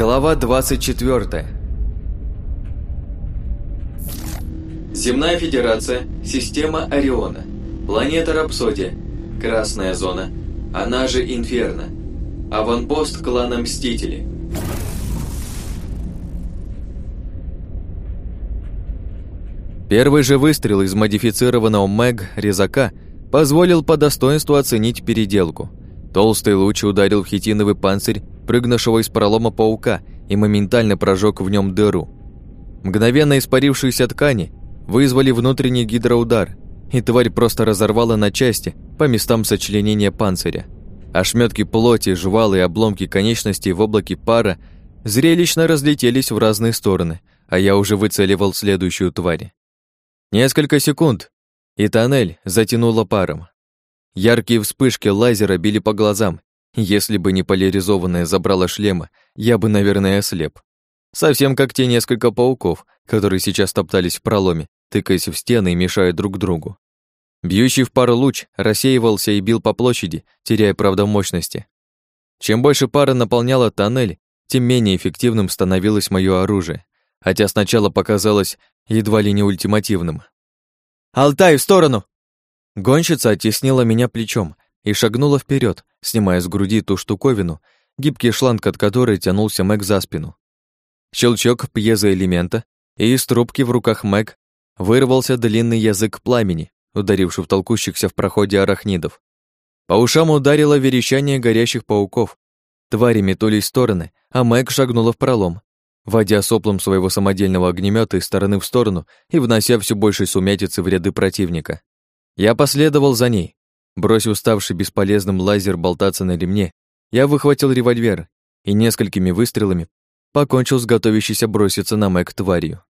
Глава 24 Земная Федерация, система Ориона, планета Рапсодия, Красная Зона, она же Инферно, аванпост клана Мстители. Первый же выстрел из модифицированного МЭГ резака позволил по достоинству оценить переделку. Толстый луч ударил в хитиновый панцирь прыгнувшего из пролома паука и моментально прожег в нем дыру. Мгновенно испарившиеся ткани вызвали внутренний гидроудар, и тварь просто разорвала на части по местам сочленения панциря. Ошметки плоти, жвалы и обломки конечностей в облаке пара зрелищно разлетелись в разные стороны, а я уже выцеливал следующую тварь. Несколько секунд, и тоннель затянуло паром. Яркие вспышки лазера били по глазам. Если бы не поляризованное забрало шлема, я бы, наверное, ослеп. Совсем как те несколько пауков, которые сейчас топтались в проломе, тыкаясь в стены и мешая друг другу. Бьющий в пару луч рассеивался и бил по площади, теряя, правда, мощности. Чем больше пара наполняла тоннель, тем менее эффективным становилось мое оружие, хотя сначала показалось едва ли не ультимативным. «Алтай, в сторону!» Гонщица оттеснила меня плечом и шагнула вперед, снимая с груди ту штуковину, гибкий шланг от которой тянулся Мэг за спину. Щелчок пьезоэлемента, и из трубки в руках Мэг вырвался длинный язык пламени, ударивший в толкущихся в проходе арахнидов. По ушам ударило верещание горящих пауков. Твари метулись в стороны, а Мэг шагнула в пролом, водя соплом своего самодельного огнемета из стороны в сторону и внося все больше сумятицы в ряды противника. Я последовал за ней. Бросив ставший бесполезным лазер болтаться на ремне, я выхватил револьвер и несколькими выстрелами покончил с готовящейся броситься на Мэг тварью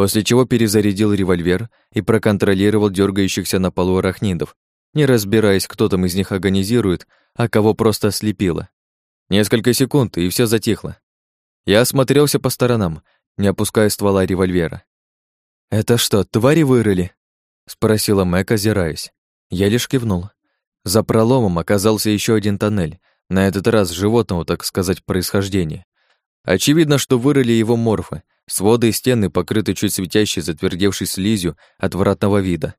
после чего перезарядил револьвер и проконтролировал дергающихся на полу арахнидов, не разбираясь, кто там из них агонизирует, а кого просто ослепило. Несколько секунд, и все затихло. Я осмотрелся по сторонам, не опуская ствола револьвера. «Это что, твари вырыли?» — спросила Мэг, озираясь. Я лишь кивнул. За проломом оказался еще один тоннель, на этот раз животного, так сказать, происхождения. Очевидно, что вырыли его морфы, Своды и стены покрыты чуть светящей, затвердевшей слизью отвратного вида.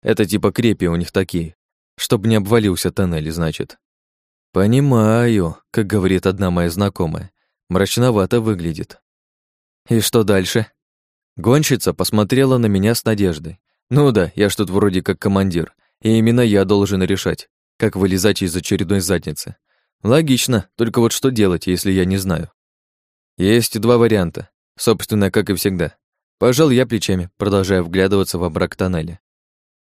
Это типа крепи у них такие. Чтобы не обвалился тоннель, значит. Понимаю, как говорит одна моя знакомая. Мрачновато выглядит. И что дальше? Гонщица посмотрела на меня с надеждой. Ну да, я ж тут вроде как командир, и именно я должен решать, как вылезать из очередной задницы. Логично, только вот что делать, если я не знаю? Есть два варианта. Собственно, как и всегда. Пожал я плечами, продолжая вглядываться во брак тоннеля.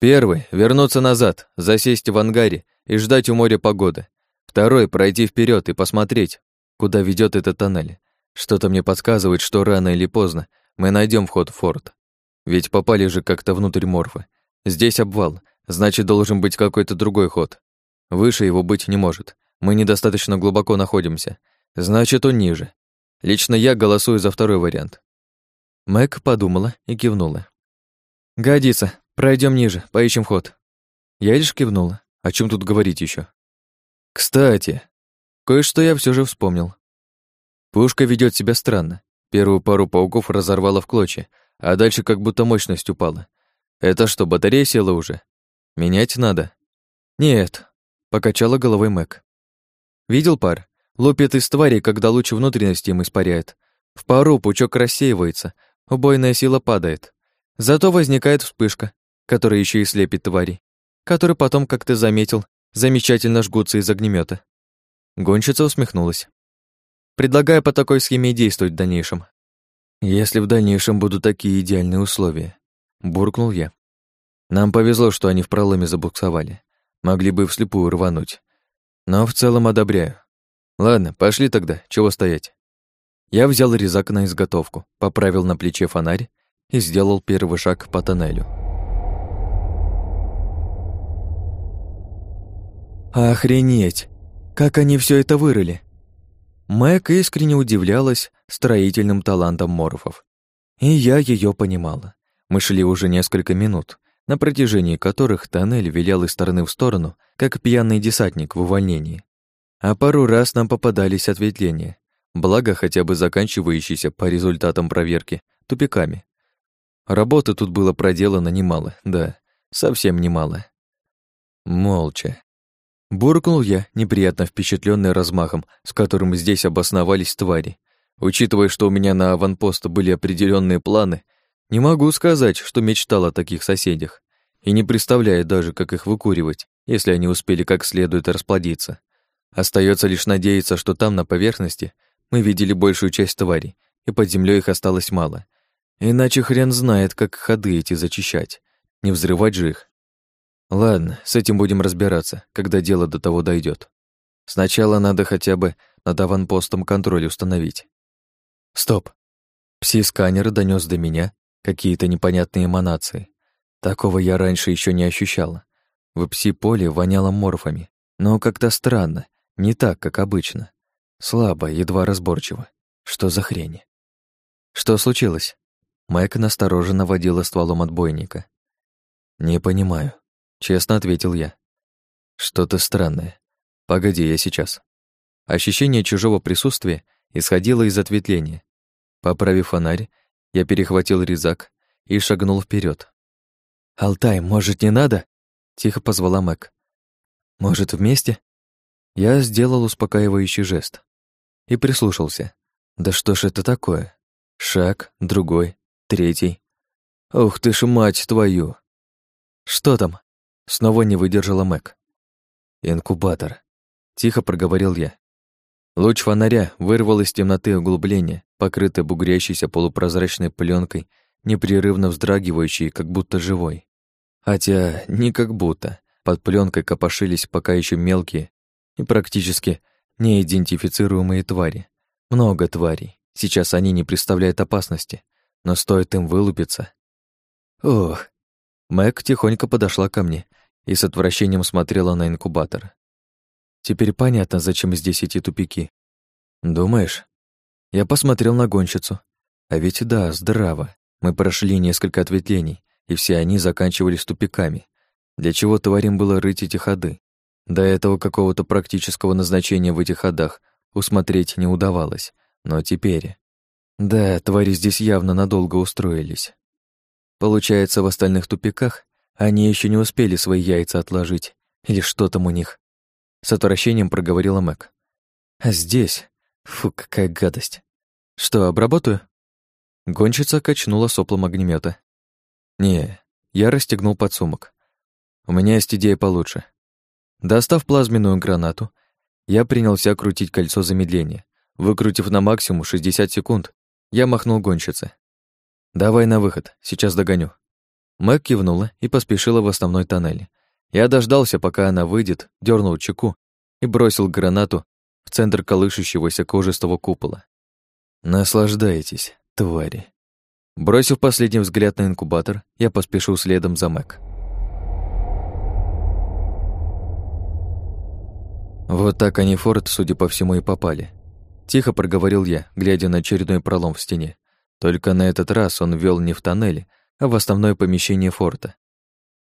Первый — вернуться назад, засесть в ангаре и ждать у моря погоды. Второй — пройти вперед и посмотреть, куда ведет этот тоннель. Что-то мне подсказывает, что рано или поздно мы найдем вход в форт. Ведь попали же как-то внутрь морфы. Здесь обвал, значит, должен быть какой-то другой ход. Выше его быть не может. Мы недостаточно глубоко находимся. Значит, он ниже. Лично я голосую за второй вариант. Мэг подумала и кивнула. «Годится. Пройдем ниже, поищем ход». Я лишь кивнула. О чем тут говорить еще? Кстати, кое-что я все же вспомнил. Пушка ведет себя странно. Первую пару пауков разорвала в клочья, а дальше как будто мощность упала. Это что, батарея села уже? Менять надо? Нет, покачала головой Мэг. Видел пар? Лупит из твари, когда луч внутренности им испаряет. В пару пучок рассеивается, убойная сила падает. Зато возникает вспышка, которая еще и слепит твари, которые потом, как ты заметил, замечательно жгутся из огнемета. Гонщица усмехнулась. Предлагаю по такой схеме действовать в дальнейшем. Если в дальнейшем будут такие идеальные условия, буркнул я. Нам повезло, что они в проломе забуксовали. Могли бы вслепую рвануть. Но в целом одобряю. Ладно, пошли тогда, чего стоять. Я взял резак на изготовку, поправил на плече фонарь и сделал первый шаг по тоннелю. Охренеть! Как они все это вырыли? Мэг искренне удивлялась строительным талантом морфов. И я ее понимала. Мы шли уже несколько минут, на протяжении которых тоннель вилял из стороны в сторону, как пьяный десантник в увольнении. А пару раз нам попадались ответвления. благо хотя бы заканчивающийся по результатам проверки тупиками. Работы тут было проделано немало, да, совсем немало. Молча. Буркнул я, неприятно впечатленный размахом, с которым здесь обосновались твари. Учитывая, что у меня на аванпост были определенные планы, не могу сказать, что мечтал о таких соседях, и не представляю даже, как их выкуривать, если они успели как следует расплодиться. Остается лишь надеяться, что там, на поверхности, мы видели большую часть тварей, и под землей их осталось мало. Иначе хрен знает, как ходы эти зачищать. Не взрывать же их. Ладно, с этим будем разбираться, когда дело до того дойдет. Сначала надо хотя бы над аванпостом контроль установить. Стоп. Пси-сканер донес до меня какие-то непонятные эманации. Такого я раньше еще не ощущала. В пси-поле воняло морфами, но как-то странно, не так, как обычно. Слабо, едва разборчиво. Что за хрень? Что случилось? Майк настороженно водила стволом отбойника. «Не понимаю», — честно ответил я. «Что-то странное. Погоди, я сейчас». Ощущение чужого присутствия исходило из ответвления. Поправив фонарь, я перехватил резак и шагнул вперед. «Алтай, может, не надо?» — тихо позвала Мэг. «Может, вместе?» Я сделал успокаивающий жест и прислушался. «Да что ж это такое?» Шаг, другой, третий. «Ух ты ж, мать твою!» «Что там?» Снова не выдержала Мэг. «Инкубатор», — тихо проговорил я. Луч фонаря вырвал из темноты углубление, покрытое бугрящейся полупрозрачной пленкой, непрерывно вздрагивающей, как будто живой. Хотя не как будто. Под пленкой копошились пока еще мелкие и практически неидентифицируемые твари. Много тварей. Сейчас они не представляют опасности, но стоит им вылупиться. Ох. Мэг тихонько подошла ко мне и с отвращением смотрела на инкубатор. Теперь понятно, зачем здесь эти тупики. Думаешь? Я посмотрел на гонщицу. А ведь да, здраво. Мы прошли несколько ответвлений, и все они заканчивались тупиками. Для чего тварям было рыть эти ходы? До этого какого-то практического назначения в этих ходах усмотреть не удавалось. Но теперь... Да, твари здесь явно надолго устроились. Получается, в остальных тупиках они еще не успели свои яйца отложить. Или что там у них? С отвращением проговорила Мэг. А здесь... Фу, какая гадость. Что, обработаю? Гонщица качнула соплом огнемета. Не, я расстегнул подсумок. У меня есть идея получше. Достав плазменную гранату, я принялся крутить кольцо замедления. Выкрутив на максимум 60 секунд, я махнул гонщице. «Давай на выход, сейчас догоню». Мэг кивнула и поспешила в основной тоннель. Я дождался, пока она выйдет, дернул чеку и бросил гранату в центр колышущегося кожистого купола. «Наслаждайтесь, твари». Бросив последний взгляд на инкубатор, я поспешил следом за Мэг. Вот так они форт, судя по всему, и попали. Тихо проговорил я, глядя на очередной пролом в стене. Только на этот раз он вел не в тоннеле, а в основное помещение форта.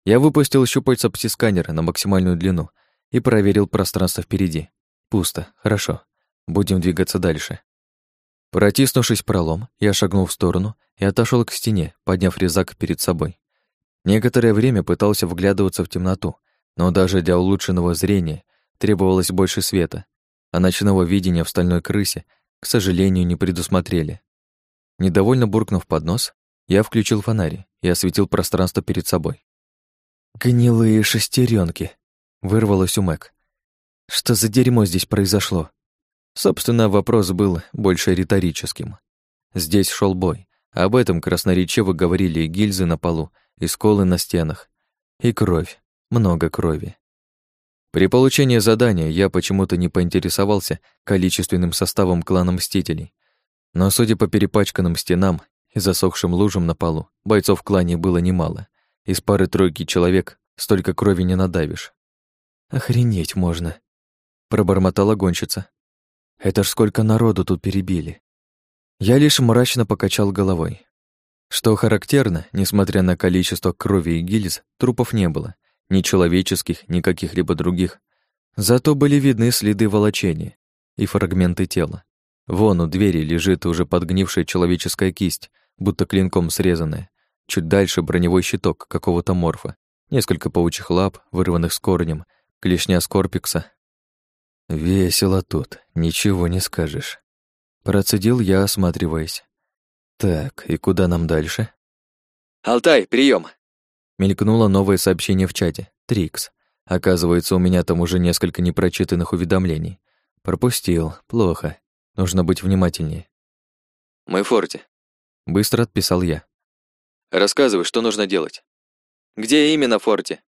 Я выпустил щупальца пси-сканера на максимальную длину и проверил пространство впереди. Пусто, хорошо. Будем двигаться дальше. Протиснувшись пролом, я шагнул в сторону и отошел к стене, подняв резак перед собой. Некоторое время пытался вглядываться в темноту, но даже для улучшенного зрения требовалось больше света, а ночного видения в стальной крысе, к сожалению, не предусмотрели. Недовольно буркнув под нос, я включил фонарь и осветил пространство перед собой. «Гнилые шестеренки, вырвалось у Мэг. «Что за дерьмо здесь произошло?» Собственно, вопрос был больше риторическим. Здесь шел бой. Об этом красноречиво говорили и гильзы на полу, и сколы на стенах. И кровь. Много крови. При получении задания я почему-то не поинтересовался количественным составом клана Мстителей. Но, судя по перепачканным стенам и засохшим лужам на полу, бойцов в клане было немало. Из пары-тройки человек столько крови не надавишь. «Охренеть можно», — пробормотала гонщица. «Это ж сколько народу тут перебили». Я лишь мрачно покачал головой. Что характерно, несмотря на количество крови и гильз, трупов не было, ни человеческих, ни каких-либо других. Зато были видны следы волочения и фрагменты тела. Вон у двери лежит уже подгнившая человеческая кисть, будто клинком срезанная. Чуть дальше броневой щиток какого-то морфа. Несколько паучьих лап, вырванных с корнем, клешня скорпикса. Весело тут, ничего не скажешь. Процедил я, осматриваясь. Так, и куда нам дальше? «Алтай, прием! Мелькнуло новое сообщение в чате. Трикс. Оказывается, у меня там уже несколько непрочитанных уведомлений. Пропустил. Плохо. Нужно быть внимательнее. «Мы в форте». Быстро отписал я. «Рассказывай, что нужно делать». «Где именно в форте?»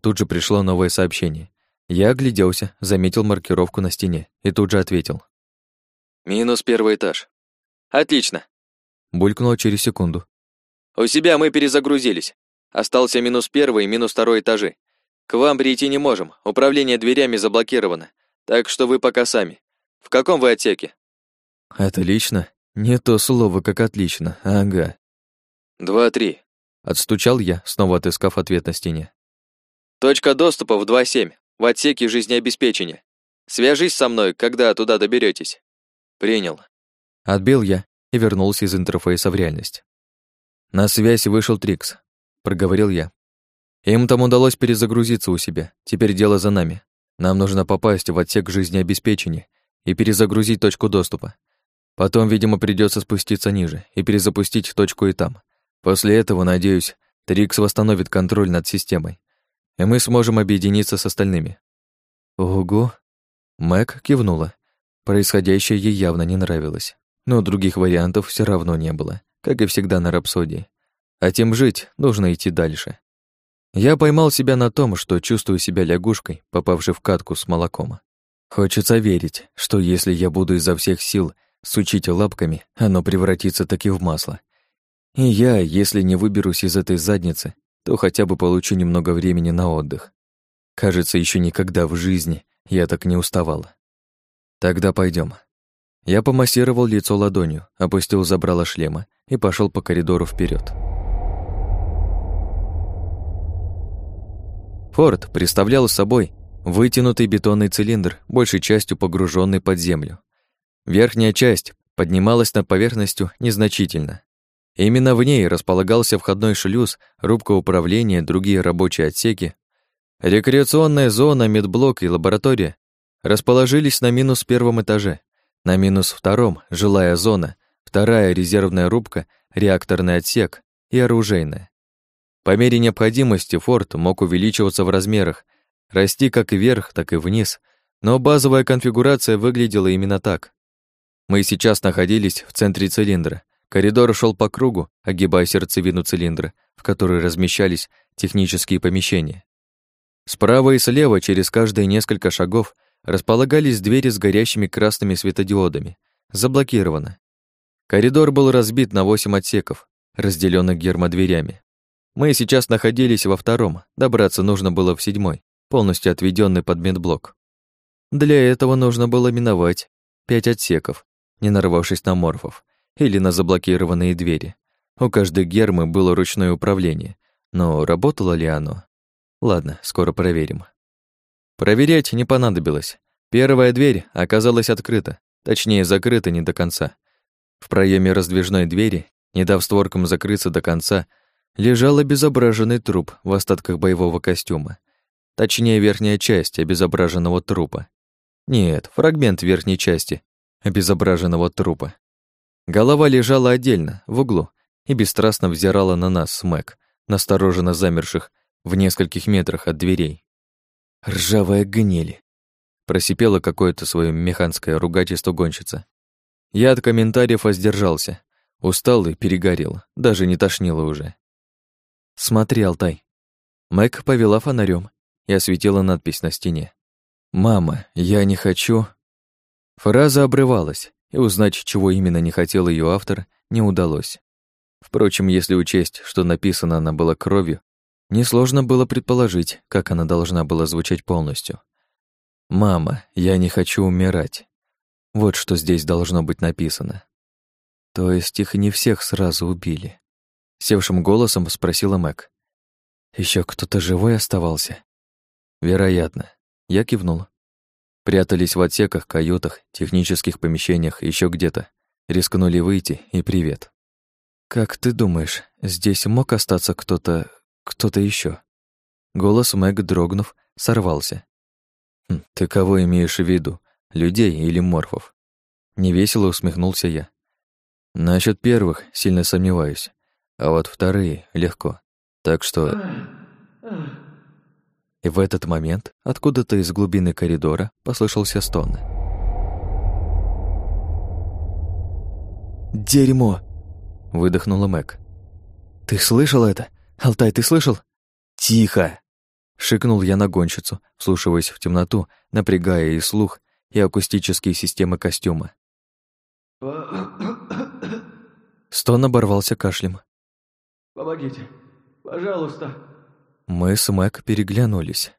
Тут же пришло новое сообщение. Я огляделся, заметил маркировку на стене и тут же ответил. «Минус первый этаж». «Отлично». Булькнуло через секунду. «У себя мы перезагрузились. Остался минус первый и минус второй этажи. К вам прийти не можем, управление дверями заблокировано, так что вы пока сами. В каком вы отсеке?» «Отлично. Не то слово, как отлично. Ага». «Два-три». Отстучал я, снова отыскав ответ на стене. «Точка доступа в 2.7, в отсеке жизнеобеспечения. Свяжись со мной, когда туда доберетесь. «Принял». Отбил я и вернулся из интерфейса в реальность. На связь вышел Трикс. Проговорил я. Им там удалось перезагрузиться у себя. Теперь дело за нами. Нам нужно попасть в отсек жизнеобеспечения и перезагрузить точку доступа. Потом, видимо, придется спуститься ниже и перезапустить точку и там. После этого, надеюсь, Трикс восстановит контроль над системой, и мы сможем объединиться с остальными. Ого! Мэг кивнула. Происходящее ей явно не нравилось, но других вариантов все равно не было, как и всегда на рапсодии. А тем жить нужно идти дальше. Я поймал себя на том, что чувствую себя лягушкой, попавшей в катку с молоком. Хочется верить, что если я буду изо всех сил сучить лапками, оно превратится таки в масло. И я, если не выберусь из этой задницы, то хотя бы получу немного времени на отдых. Кажется, еще никогда в жизни я так не уставала. Тогда пойдем. Я помассировал лицо ладонью, опустил забрало шлема и пошел по коридору вперед. Форд представлял собой вытянутый бетонный цилиндр, большей частью погруженный под землю. Верхняя часть поднималась над поверхностью незначительно. Именно в ней располагался входной шлюз, рубка управления, другие рабочие отсеки. Рекреационная зона, медблок и лаборатория расположились на минус первом этаже. На минус втором – жилая зона, вторая резервная рубка, реакторный отсек и оружейная. По мере необходимости форт мог увеличиваться в размерах, расти как вверх, так и вниз, но базовая конфигурация выглядела именно так. Мы сейчас находились в центре цилиндра. Коридор шел по кругу, огибая сердцевину цилиндра, в которой размещались технические помещения. Справа и слева, через каждые несколько шагов, располагались двери с горящими красными светодиодами. Заблокировано. Коридор был разбит на восемь отсеков, разделенных гермодверями. Мы сейчас находились во втором, добраться нужно было в седьмой, полностью отведенный под медблок. Для этого нужно было миновать пять отсеков, не нарвавшись на морфов, или на заблокированные двери. У каждой гермы было ручное управление, но работало ли оно? Ладно, скоро проверим. Проверять не понадобилось. Первая дверь оказалась открыта, точнее, закрыта не до конца. В проеме раздвижной двери, не дав створкам закрыться до конца, лежал обезображенный труп в остатках боевого костюма. Точнее, верхняя часть обезображенного трупа. Нет, фрагмент верхней части обезображенного трупа. Голова лежала отдельно, в углу, и бесстрастно взирала на нас с Мэг, настороженно замерших в нескольких метрах от дверей. «Ржавая гниль!» Просипела какое-то свое механское ругательство гонщица. Я от комментариев воздержался. Устал и перегорел, даже не тошнило уже. «Смотри, Алтай». Мэг повела фонарем и осветила надпись на стене. «Мама, я не хочу...» Фраза обрывалась, и узнать, чего именно не хотел ее автор, не удалось. Впрочем, если учесть, что написано она была кровью, несложно было предположить, как она должна была звучать полностью. «Мама, я не хочу умирать». Вот что здесь должно быть написано. То есть их не всех сразу убили. Севшим голосом спросила Мэг. Еще кто-то живой оставался? Вероятно. Я кивнула. Прятались в отсеках, каютах, технических помещениях, еще где-то. Рискнули выйти, и привет. «Как ты думаешь, здесь мог остаться кто-то... кто-то еще? Голос Мэг, дрогнув, сорвался. «Хм, «Ты кого имеешь в виду? Людей или морфов?» Невесело усмехнулся я. Насчет первых сильно сомневаюсь, а вот вторые легко. Так что... И в этот момент откуда-то из глубины коридора послышался стон. «Дерьмо!» — выдохнула Мэг. «Ты слышал это? Алтай, ты слышал?» «Тихо!» — шикнул я на гонщицу, вслушиваясь в темноту, напрягая и слух, и акустические системы костюма. Стон оборвался кашлем. «Помогите, пожалуйста!» Мы с Мэг переглянулись.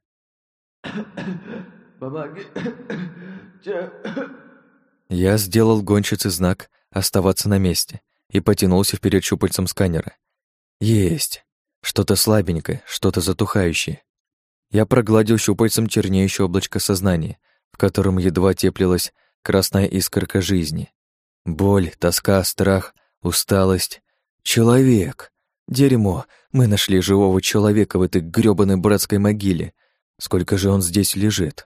Я сделал гонщице знак «оставаться на месте» и потянулся вперед щупальцем сканера. Есть. Что-то слабенькое, что-то затухающее. Я прогладил щупальцем чернеющее облачко сознания, в котором едва теплилась красная искорка жизни. Боль, тоска, страх, усталость. Человек. Дерьмо. Мы нашли живого человека в этой грёбаной братской могиле. Сколько же он здесь лежит?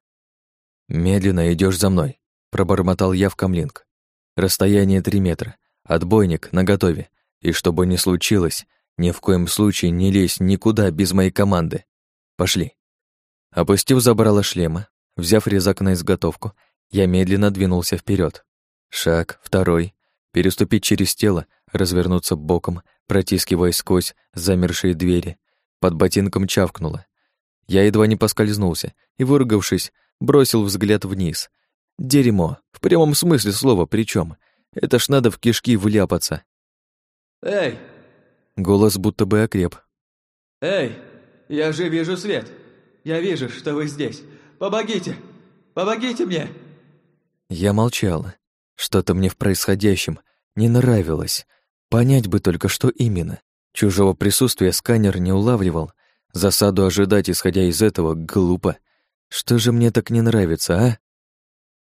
Медленно идешь за мной, пробормотал я в камлинг. Расстояние три метра. Отбойник наготове. И что бы ни случилось, ни в коем случае не лезь никуда без моей команды. Пошли. Опустив забрало шлема, взяв резак на изготовку, я медленно двинулся вперед. Шаг, второй. Переступить через тело, развернуться боком, протискиваясь сквозь замершие двери. Под ботинком чавкнуло. Я едва не поскользнулся и, выругавшись, бросил взгляд вниз. Дерьмо, в прямом смысле слова причем. Это ж надо в кишки вляпаться. «Эй!» Голос будто бы окреп. «Эй! Я же вижу свет! Я вижу, что вы здесь! Помогите! Помогите мне!» Я молчал, что-то мне в происходящем не нравилось. Понять бы только, что именно. Чужого присутствия сканер не улавливал. Засаду ожидать, исходя из этого, глупо. Что же мне так не нравится, а?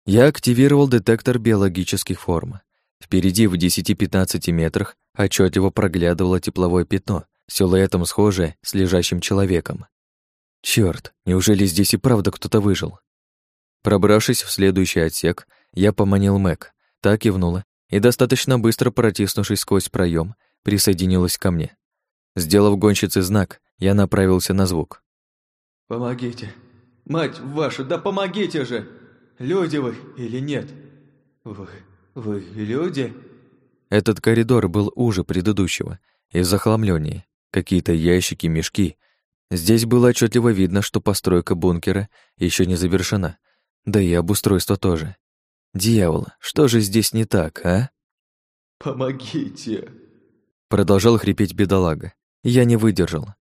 Я активировал детектор биологических форм. Впереди в 10-15 метрах отчетливо проглядывало тепловое пятно, силуэтом схожее с лежащим человеком. Черт, неужели здесь и правда кто-то выжил? Пробравшись в следующий отсек, я поманил Мэг. Та кивнула и, достаточно быстро протиснувшись сквозь проем, присоединилась ко мне. Сделав гонщице знак, я направился на звук. «Помогите! Мать ваша, да помогите же! Люди вы или нет? Вы... вы люди?» Этот коридор был уже предыдущего и захламленнее. Какие-то ящики, мешки. Здесь было отчетливо видно, что постройка бункера еще не завершена, да и обустройство тоже. Дьявол, что же здесь не так, а? «Помогите!» Продолжал хрипеть бедолага. Я не выдержал.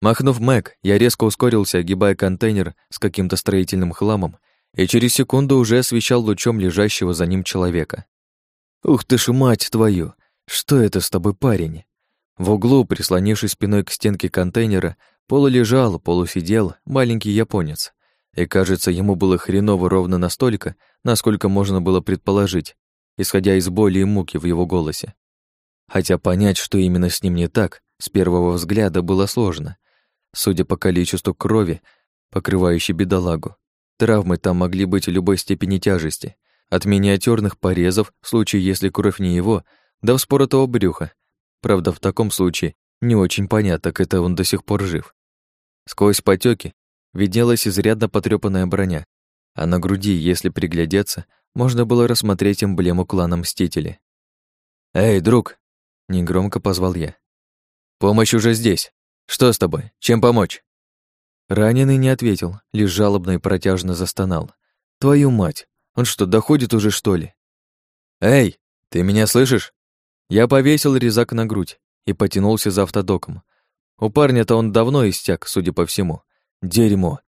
Махнув Мэг, я резко ускорился, огибая контейнер с каким-то строительным хламом, и через секунду уже освещал лучом лежащего за ним человека. «Ух ты ж, мать твою! Что это с тобой, парень?» В углу, прислонившись спиной к стенке контейнера, полулежал, полусидел маленький японец и, кажется, ему было хреново ровно настолько, насколько можно было предположить, исходя из боли и муки в его голосе. Хотя понять, что именно с ним не так, с первого взгляда было сложно. Судя по количеству крови, покрывающей бедолагу, травмы там могли быть любой степени тяжести, от миниатюрных порезов, в случае, если кровь не его, до вспоротого брюха. Правда, в таком случае не очень понятно, как это он до сих пор жив. Сквозь потеки виднелась изрядно потрёпанная броня, а на груди, если приглядеться, можно было рассмотреть эмблему клана Мстители. «Эй, друг!» — негромко позвал я. «Помощь уже здесь. Что с тобой? Чем помочь?» Раненый не ответил, лишь жалобно и протяжно застонал. «Твою мать! Он что, доходит уже, что ли?» «Эй, ты меня слышишь?» Я повесил резак на грудь и потянулся за автодоком. У парня-то он давно истяк, судя по всему. Дерьмо.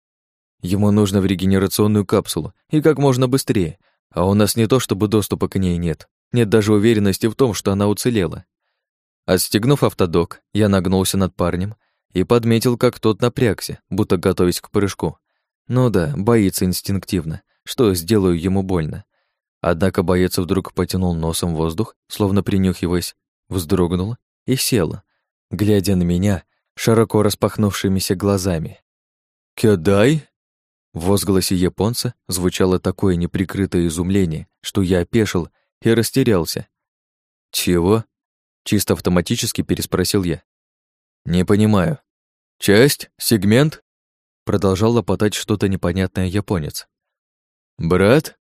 Ему нужно в регенерационную капсулу, и как можно быстрее. А у нас не то, чтобы доступа к ней нет. Нет даже уверенности в том, что она уцелела. Отстегнув автодок, я нагнулся над парнем и подметил, как тот напрягся, будто готовясь к прыжку. Ну да, боится инстинктивно. что сделаю ему больно. Однако боец вдруг потянул носом воздух, словно принюхиваясь, вздрогнул и сел, глядя на меня широко распахнувшимися глазами. «Кёдай?» В возгласе японца звучало такое неприкрытое изумление, что я опешил и растерялся. «Чего?» — чисто автоматически переспросил я. «Не понимаю. Часть? Сегмент?» Продолжал лопотать что-то непонятное японец. «Брат?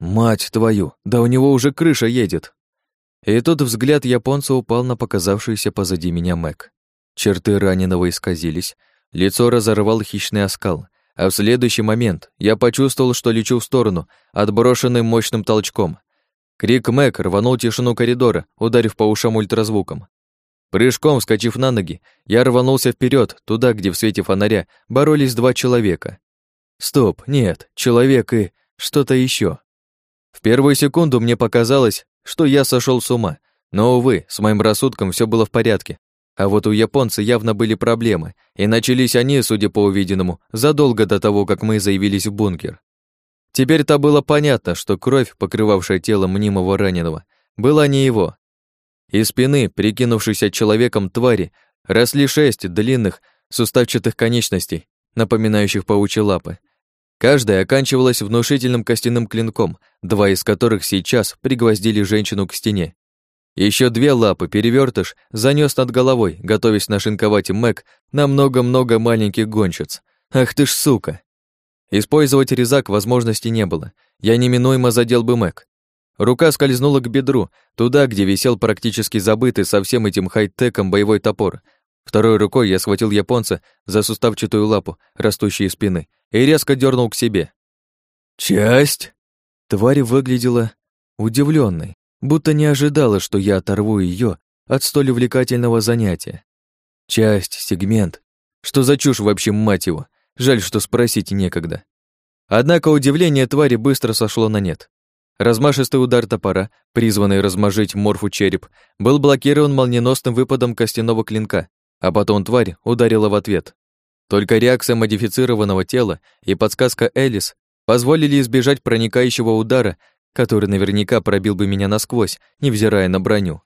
Мать твою, да у него уже крыша едет!» И тут взгляд японца упал на показавшуюся позади меня Мэг. Черты раненого исказились, лицо разорвал хищный оскал, а в следующий момент я почувствовал, что лечу в сторону, отброшенный мощным толчком. Крик Мэг рванул тишину коридора, ударив по ушам ультразвуком. Прыжком вскочив на ноги, я рванулся вперед, туда, где в свете фонаря боролись два человека. Стоп, нет, человек и что-то еще. В первую секунду мне показалось, что я сошел с ума, но, увы, с моим рассудком все было в порядке. А вот у японца явно были проблемы, и начались они, судя по увиденному, задолго до того, как мы заявились в бункер. Теперь-то было понятно, что кровь, покрывавшая тело мнимого раненого, была не его. Из спины, прикинувшейся человеком твари, росли шесть длинных, суставчатых конечностей, напоминающих паучьи лапы. Каждая оканчивалась внушительным костяным клинком, два из которых сейчас пригвоздили женщину к стене. Еще две лапы перевертыш занес над головой, готовясь нашинковать Мэг на много-много маленьких гонщиц. Ах ты ж сука! Использовать резак возможности не было. Я неминуемо задел бы Мэг. Рука скользнула к бедру, туда, где висел практически забытый со всем этим хай-теком боевой топор. Второй рукой я схватил японца за суставчатую лапу, растущей спины, и резко дернул к себе. «Часть?» Тварь выглядела удивленной, будто не ожидала, что я оторву ее от столь увлекательного занятия. Часть, сегмент. Что за чушь вообще, мать его? Жаль, что спросить некогда. Однако удивление твари быстро сошло на нет. Размашистый удар топора, призванный размажить морфу череп, был блокирован молниеносным выпадом костяного клинка, а потом тварь ударила в ответ. Только реакция модифицированного тела и подсказка Элис позволили избежать проникающего удара который наверняка пробил бы меня насквозь, невзирая на броню.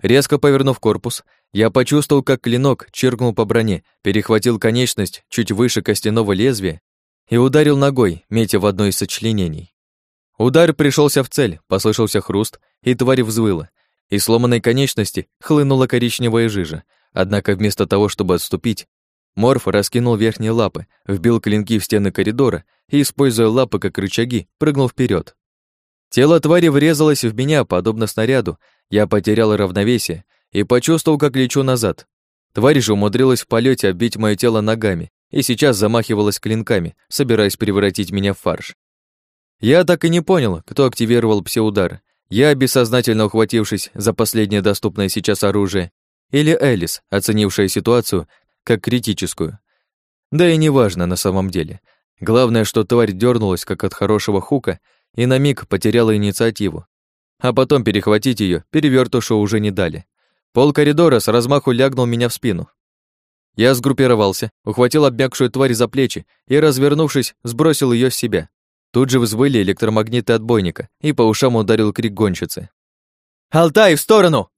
Резко повернув корпус, я почувствовал, как клинок чиркнул по броне, перехватил конечность чуть выше костяного лезвия и ударил ногой, метя в одно из сочленений. Удар пришелся в цель, послышался хруст, и тварь взвыла. Из сломанной конечности хлынула коричневая жижа, однако вместо того, чтобы отступить, Морф раскинул верхние лапы, вбил клинки в стены коридора и, используя лапы как рычаги, прыгнул вперед. Тело твари врезалось в меня, подобно снаряду. Я потерял равновесие и почувствовал, как лечу назад. Тварь же умудрилась в полете оббить мое тело ногами и сейчас замахивалась клинками, собираясь превратить меня в фарш. Я так и не понял, кто активировал псиудар. Я, бессознательно ухватившись за последнее доступное сейчас оружие, или Элис, оценившая ситуацию как критическую. Да и неважно на самом деле. Главное, что тварь дернулась, как от хорошего хука, и на миг потеряла инициативу. А потом перехватить ее перевертушу уже не дали. Пол коридора с размаху лягнул меня в спину. Я сгруппировался, ухватил обмякшую тварь за плечи и, развернувшись, сбросил ее с себя. Тут же взвыли электромагниты отбойника, и по ушам ударил крик гонщицы. «Алтай, в сторону!»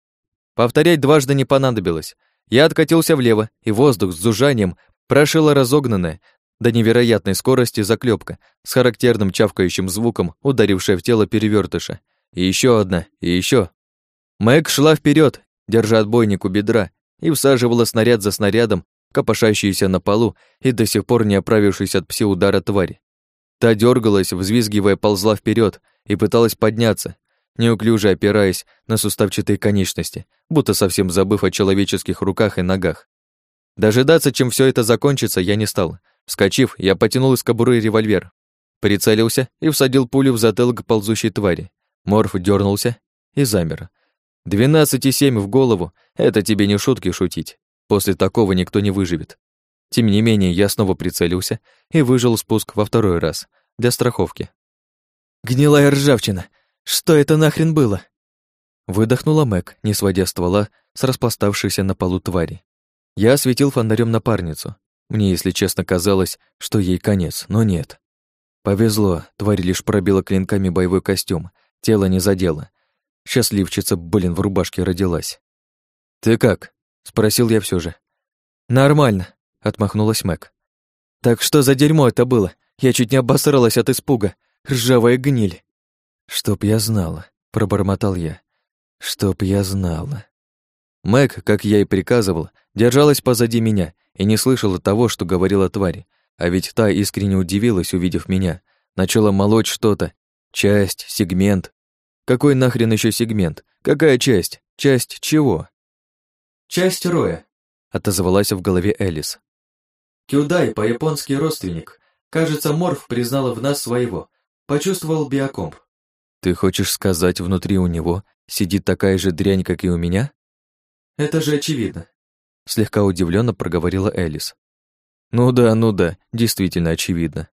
Повторять дважды не понадобилось. Я откатился влево, и воздух с зужанием прошила разогнанная, до невероятной скорости заклепка с характерным чавкающим звуком, ударившая в тело перевертыша. И еще одна, и еще. Мэг шла вперед, держа отбойник у бедра, и всаживала снаряд за снарядом, копошащиеся на полу и до сих пор не оправившись от пси-удара твари. Та дергалась, взвизгивая, ползла вперед и пыталась подняться, неуклюже опираясь на суставчатые конечности, будто совсем забыв о человеческих руках и ногах. Дожидаться, чем все это закончится, я не стал, Вскочив, я потянул из кобуры револьвер, прицелился и всадил пулю в затылок ползущей твари. Морф дернулся и замер. Двенадцать и семь в голову — это тебе не шутки шутить. После такого никто не выживет. Тем не менее, я снова прицелился и выжил спуск во второй раз, для страховки. «Гнилая ржавчина! Что это нахрен было?» Выдохнула Мэг, не сводя ствола с распластавшейся на полу твари. Я осветил фонарем напарницу, мне, если честно, казалось, что ей конец, но нет. Повезло, тварь лишь пробила клинками боевой костюм, тело не задело. Счастливчица, блин, в рубашке родилась. «Ты как?» — спросил я все же. «Нормально», — отмахнулась Мэг. «Так что за дерьмо это было? Я чуть не обосралась от испуга. Ржавая гниль». «Чтоб я знала», — пробормотал я. «Чтоб я знала». Мэг, как я и приказывал, держалась позади меня и не слышала того, что говорила тварь, а ведь та искренне удивилась, увидев меня. Начала молоть что-то. Часть, сегмент. Какой нахрен еще сегмент? Какая часть? Часть чего? Часть Роя, отозвалась в голове Элис. Кюдай по-японски родственник. Кажется, Морф признала в нас своего. Почувствовал биокомп. Ты хочешь сказать, внутри у него сидит такая же дрянь, как и у меня? Это же очевидно. Слегка удивленно проговорила Элис. Ну да, ну да, действительно очевидно.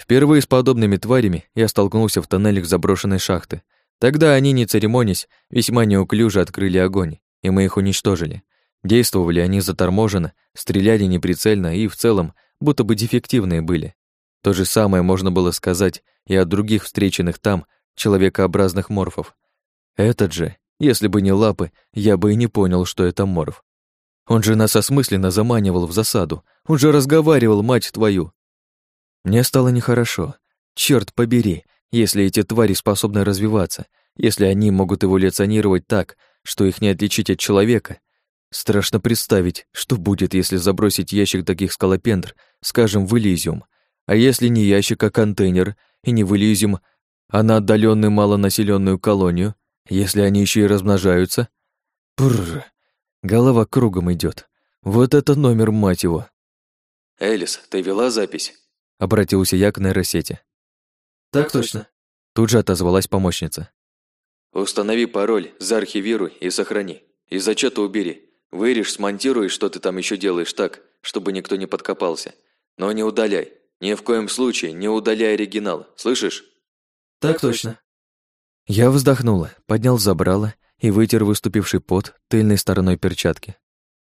Впервые с подобными тварями я столкнулся в тоннелях заброшенной шахты. Тогда они, не церемонясь, весьма неуклюже открыли огонь, и мы их уничтожили. Действовали они заторможенно, стреляли неприцельно и, в целом, будто бы дефективные были. То же самое можно было сказать и о других встреченных там человекообразных морфов. Этот же, если бы не лапы, я бы и не понял, что это морф. Он же нас осмысленно заманивал в засаду. Он же разговаривал, мать твою. Мне стало нехорошо. Черт побери, если эти твари способны развиваться, если они могут эволюционировать так, что их не отличить от человека. Страшно представить, что будет, если забросить ящик таких скалопендр, скажем, в Элизиум. А если не ящик, а контейнер, и не в Элизиум, а на отдаленную малонаселенную колонию, если они еще и размножаются? Бррр. Голова кругом идет. Вот это номер, мать его. «Элис, ты вела запись?» Обратился я к нейросети. «Так точно». Тут же отозвалась помощница. «Установи пароль, заархивируй и сохрани. Из отчета убери. Вырежь, смонтируй, что ты там еще делаешь так, чтобы никто не подкопался. Но не удаляй. Ни в коем случае не удаляй оригинал. Слышишь?» «Так точно». Я вздохнула, поднял забрало и вытер выступивший пот тыльной стороной перчатки.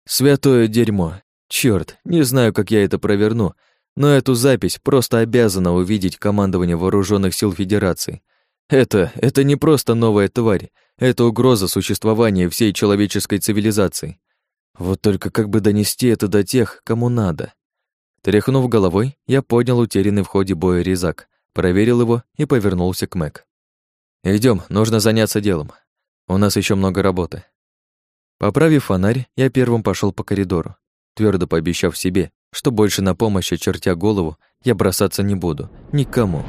Святое дерьмо. Черт, не знаю, как я это проверну, но эту запись просто обязана увидеть командование вооруженных сил Федерации. Это, это не просто новая тварь, это угроза существования всей человеческой цивилизации. Вот только как бы донести это до тех, кому надо. Тряхнув головой, я поднял утерянный в ходе боя резак, проверил его и повернулся к Мэг. Идем, нужно заняться делом. У нас еще много работы. Поправив фонарь, я первым пошел по коридору, твердо пообещав себе, что больше на помощь, очертя голову, я бросаться не буду. Никому.